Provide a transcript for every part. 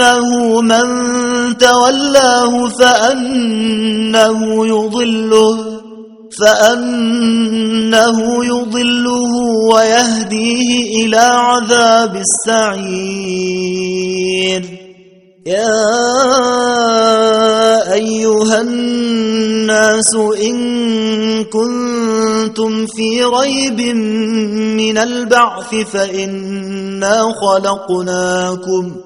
أنه من تولاه فأنه يضله فأنه يضله ويهديه إلى عذاب السعير. يا أيها الناس إن كنتم في ريب من البعث فإنا خلقناكم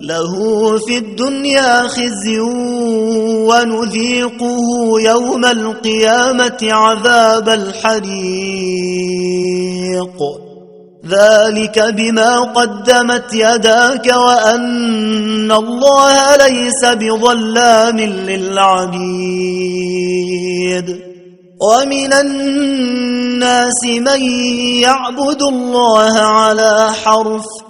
له في الدنيا خزي ونذيقه يوم القيامة عذاب الحريق. ذلك بما قدمت يداك وأن الله ليس بظلام للعبيد. ومن الناس من يعبد الله على حرف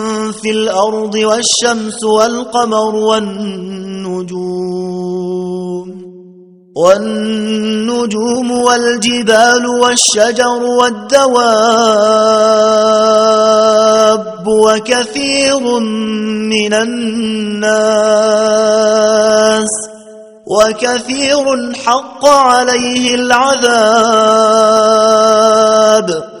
في الأرض والشمس والقمر والنجوم والنجوم والجبال والشجر والدواب وكثير من الناس وكثير حق عليه العذاب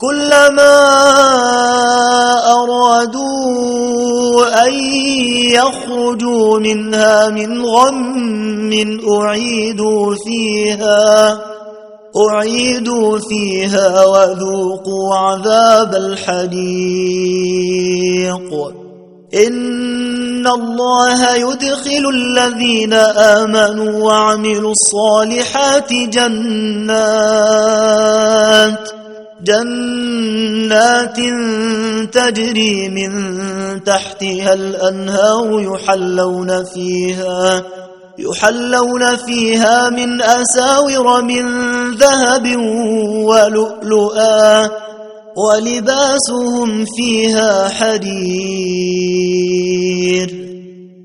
كلما أرادوا أن يخرجوا منها من غم أعيدوا فيها أعيدوا فيها وذوقوا عذاب الحريق. إن الله يدخل الذين آمنوا وعملوا الصالحات جنات. جنات تجري من تحتها الأنهار يحلون فيها يحلون فيها من أساور من ذهب ولؤلؤا ولباسهم فيها حرير.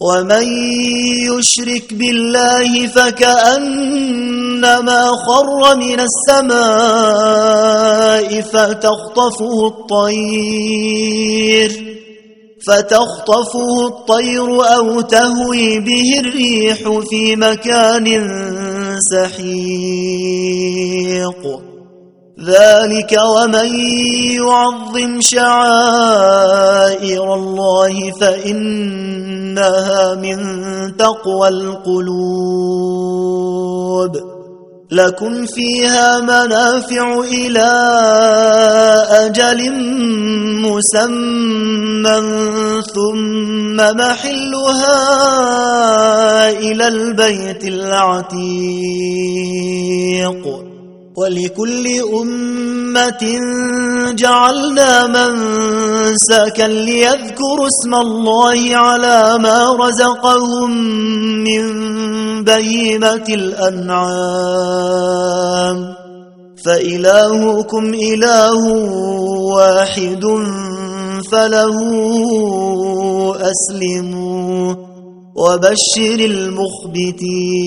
ومن يشرك بالله فكأنما خر من السماء فتخطفه الطير فتخطفه الطير أو تهوي به الريح في مكان سحيق ذلك ومن يعظم شعائر الله فإنها من تقوى القلوب. لكم فيها منافع إلى أجل مسمى ثم محلها إلى البيت العتيق. ولكل أمة جعلنا منسكا ليذكروا اسم الله على ما رزقهم من بهيمة الأنعام. فإلهكم إله واحد فله أسلموا وبشر المخبتين.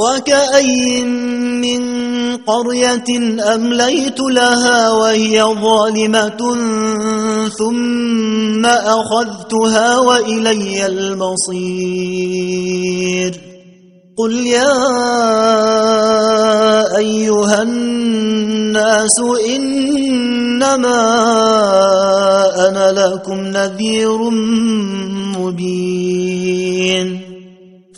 وكأي من قرية أمليت لها وهي ظالمة ثم أخذتها وإلي المصير. قل يا أيها الناس إنما أنا لكم نذير مبين.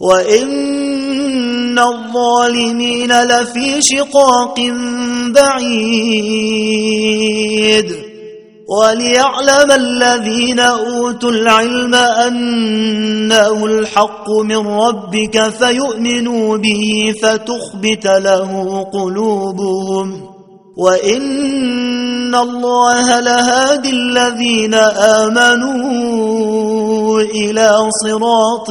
وإن الظالمين لفي شقاق بعيد وليعلم الذين أوتوا العلم أنه الحق من ربك فيؤمنوا به فتخبت له قلوبهم وإن الله لهادي الذين آمنوا إلى صراط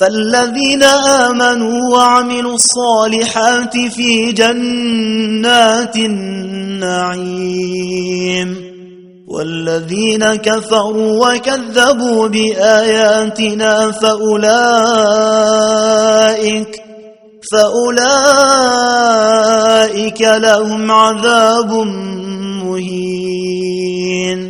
فالذين آمنوا وعملوا الصالحات في جنات النعيم والذين كفروا وكذبوا بآياتنا فأولئك فأولئك لهم عذاب مهين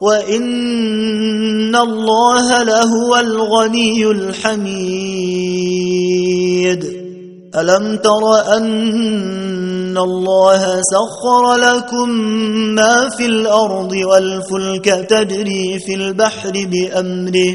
وإن الله لهو الغني الحميد ألم تر أن الله سخر لكم ما في الأرض والفلك تجري في البحر بأمره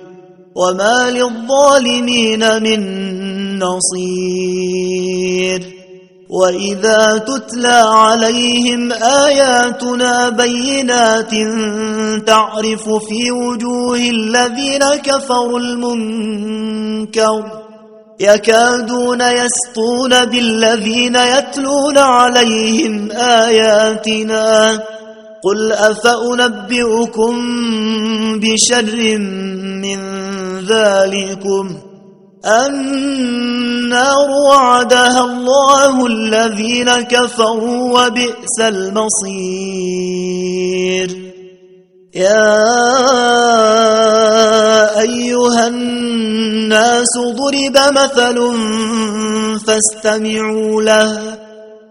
وما للظالمين من نصير وإذا تتلى عليهم آياتنا بينات تعرف في وجوه الذين كفروا المنكر يكادون يسطون بالذين يتلون عليهم آياتنا قل أفأنبئكم بشر من ذلكم النار وعدها الله الذين كفروا وبئس المصير. يا أيها الناس ضرب مثل فاستمعوا له